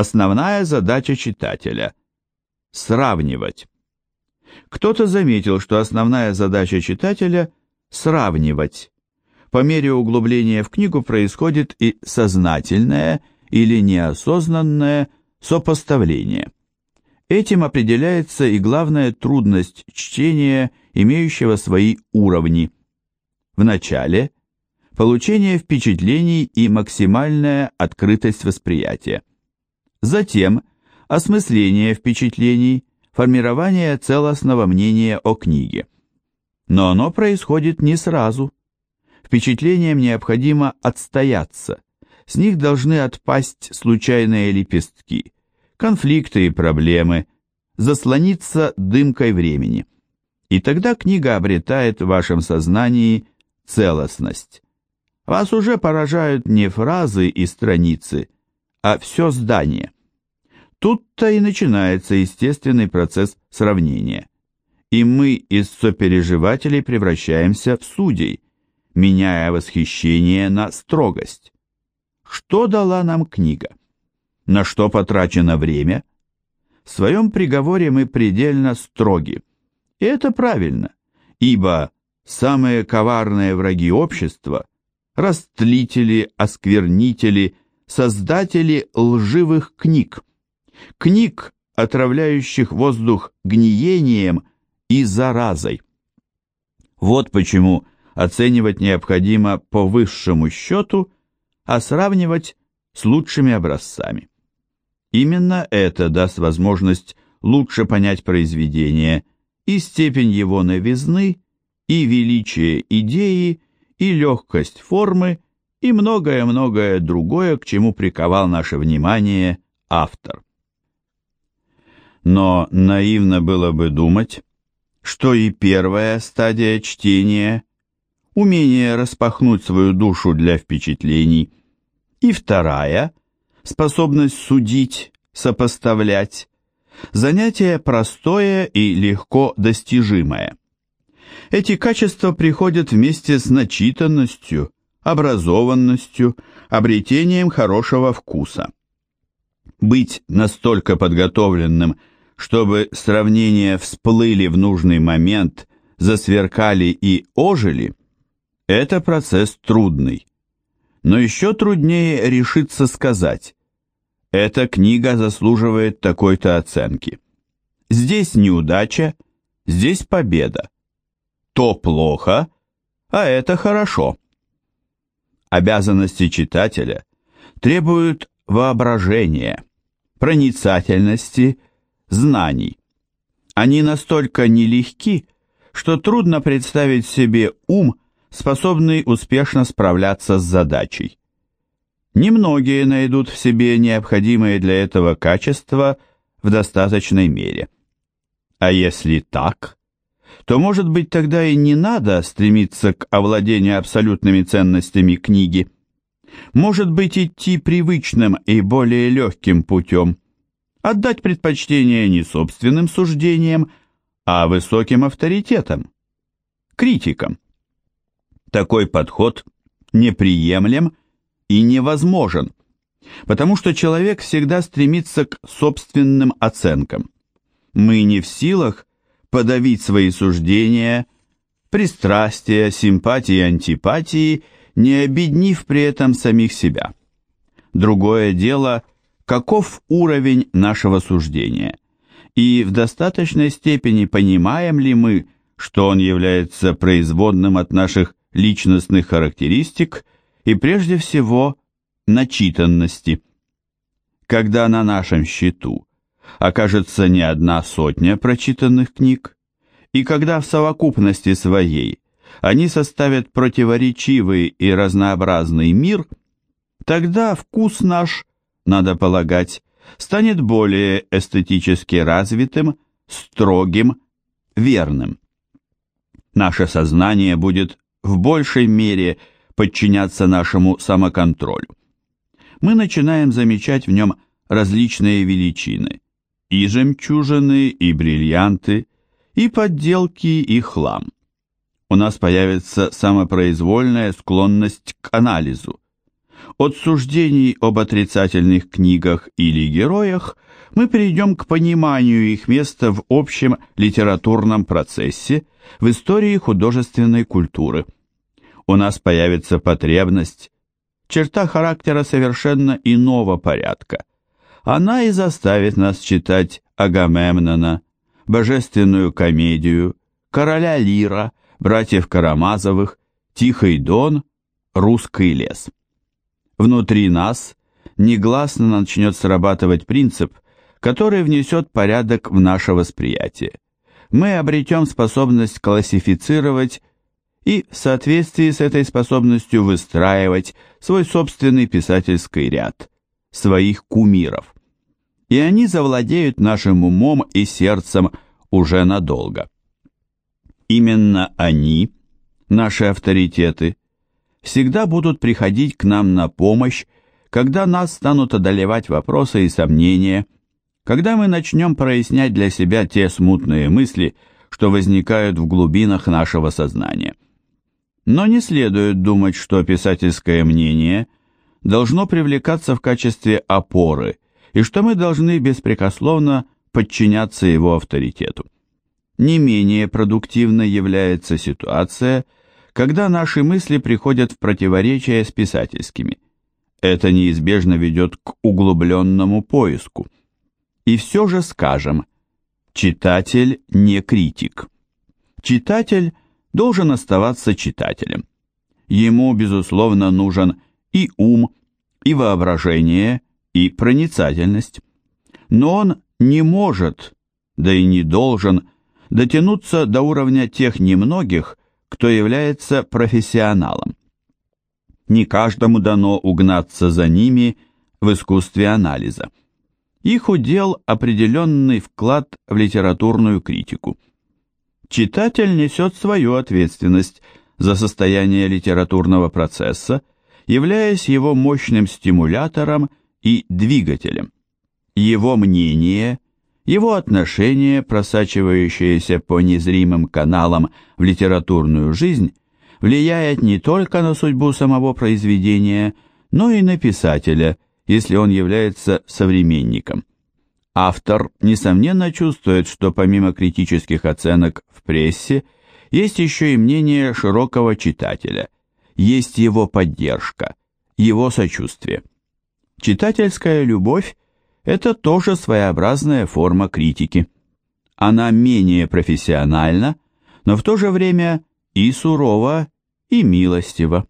Основная задача читателя – сравнивать. Кто-то заметил, что основная задача читателя – сравнивать. По мере углубления в книгу происходит и сознательное или неосознанное сопоставление. Этим определяется и главная трудность чтения, имеющего свои уровни. Вначале – получение впечатлений и максимальная открытость восприятия. Затем – осмысление впечатлений, формирование целостного мнения о книге. Но оно происходит не сразу. Впечатлениям необходимо отстояться, с них должны отпасть случайные лепестки, конфликты и проблемы, заслониться дымкой времени. И тогда книга обретает в вашем сознании целостность. Вас уже поражают не фразы и страницы, а все здание. Тут-то и начинается естественный процесс сравнения. И мы из сопереживателей превращаемся в судей, меняя восхищение на строгость. Что дала нам книга? На что потрачено время? В своем приговоре мы предельно строги. И это правильно, ибо самые коварные враги общества – растлители, осквернители, создатели лживых книг, книг, отравляющих воздух гниением и заразой. Вот почему оценивать необходимо по высшему счету, а сравнивать с лучшими образцами. Именно это даст возможность лучше понять произведение и степень его новизны, и величие идеи, и легкость формы, и многое-многое другое, к чему приковал наше внимание автор. Но наивно было бы думать, что и первая стадия чтения, умение распахнуть свою душу для впечатлений, и вторая, способность судить, сопоставлять, занятие простое и легко достижимое. Эти качества приходят вместе с начитанностью, образованностью, обретением хорошего вкуса. Быть настолько подготовленным, чтобы сравнения всплыли в нужный момент, засверкали и ожили, это процесс трудный. Но еще труднее решиться сказать, эта книга заслуживает такой-то оценки. Здесь неудача, здесь победа. То плохо, а это хорошо. Обязанности читателя требуют воображения, проницательности, знаний. Они настолько нелегки, что трудно представить себе ум, способный успешно справляться с задачей. Немногие найдут в себе необходимые для этого качества в достаточной мере. А если так, то, может быть, тогда и не надо стремиться к овладению абсолютными ценностями книги. Может быть, идти привычным и более легким путем, отдать предпочтение не собственным суждениям, а высоким авторитетам, критикам. Такой подход неприемлем и невозможен, потому что человек всегда стремится к собственным оценкам. Мы не в силах подавить свои суждения, пристрастия, симпатии антипатии, не обеднив при этом самих себя. Другое дело, каков уровень нашего суждения, и в достаточной степени понимаем ли мы, что он является производным от наших личностных характеристик и прежде всего начитанности. Когда на нашем счету окажется не одна сотня прочитанных книг, и когда в совокупности своей они составят противоречивый и разнообразный мир, тогда вкус наш, надо полагать, станет более эстетически развитым, строгим, верным. Наше сознание будет в большей мере подчиняться нашему самоконтролю. Мы начинаем замечать в нем различные величины, и жемчужины, и бриллианты, и подделки, и хлам. У нас появится самопроизвольная склонность к анализу. От суждений об отрицательных книгах или героях мы перейдем к пониманию их места в общем литературном процессе, в истории художественной культуры. У нас появится потребность, черта характера совершенно иного порядка. Она и заставит нас читать Агамемнона, Божественную комедию, Короля Лира, братьев Карамазовых, Тихий Дон, Русский лес. Внутри нас негласно начнет срабатывать принцип, который внесет порядок в наше восприятие. Мы обретем способность классифицировать и в соответствии с этой способностью выстраивать свой собственный писательский ряд, своих кумиров. И они завладеют нашим умом и сердцем уже надолго. Именно они, наши авторитеты, всегда будут приходить к нам на помощь, когда нас станут одолевать вопросы и сомнения, когда мы начнем прояснять для себя те смутные мысли, что возникают в глубинах нашего сознания. Но не следует думать, что писательское мнение должно привлекаться в качестве опоры, и что мы должны беспрекословно подчиняться его авторитету. Не менее продуктивной является ситуация, когда наши мысли приходят в противоречие с писательскими. Это неизбежно ведет к углубленному поиску. И все же скажем, читатель не критик. Читатель должен оставаться читателем. Ему, безусловно, нужен и ум, и воображение, и проницательность. Но он не может, да и не должен, дотянуться до уровня тех немногих, кто является профессионалом. Не каждому дано угнаться за ними в искусстве анализа. Их удел определенный вклад в литературную критику. Читатель несет свою ответственность за состояние литературного процесса, являясь его мощным стимулятором и двигателем. Его мнение – его отношение, просачивающееся по незримым каналам в литературную жизнь, влияет не только на судьбу самого произведения, но и на писателя, если он является современником. Автор, несомненно, чувствует, что помимо критических оценок в прессе, есть еще и мнение широкого читателя, есть его поддержка, его сочувствие. Читательская любовь это тоже своеобразная форма критики. Она менее профессиональна, но в то же время и сурова, и милостива.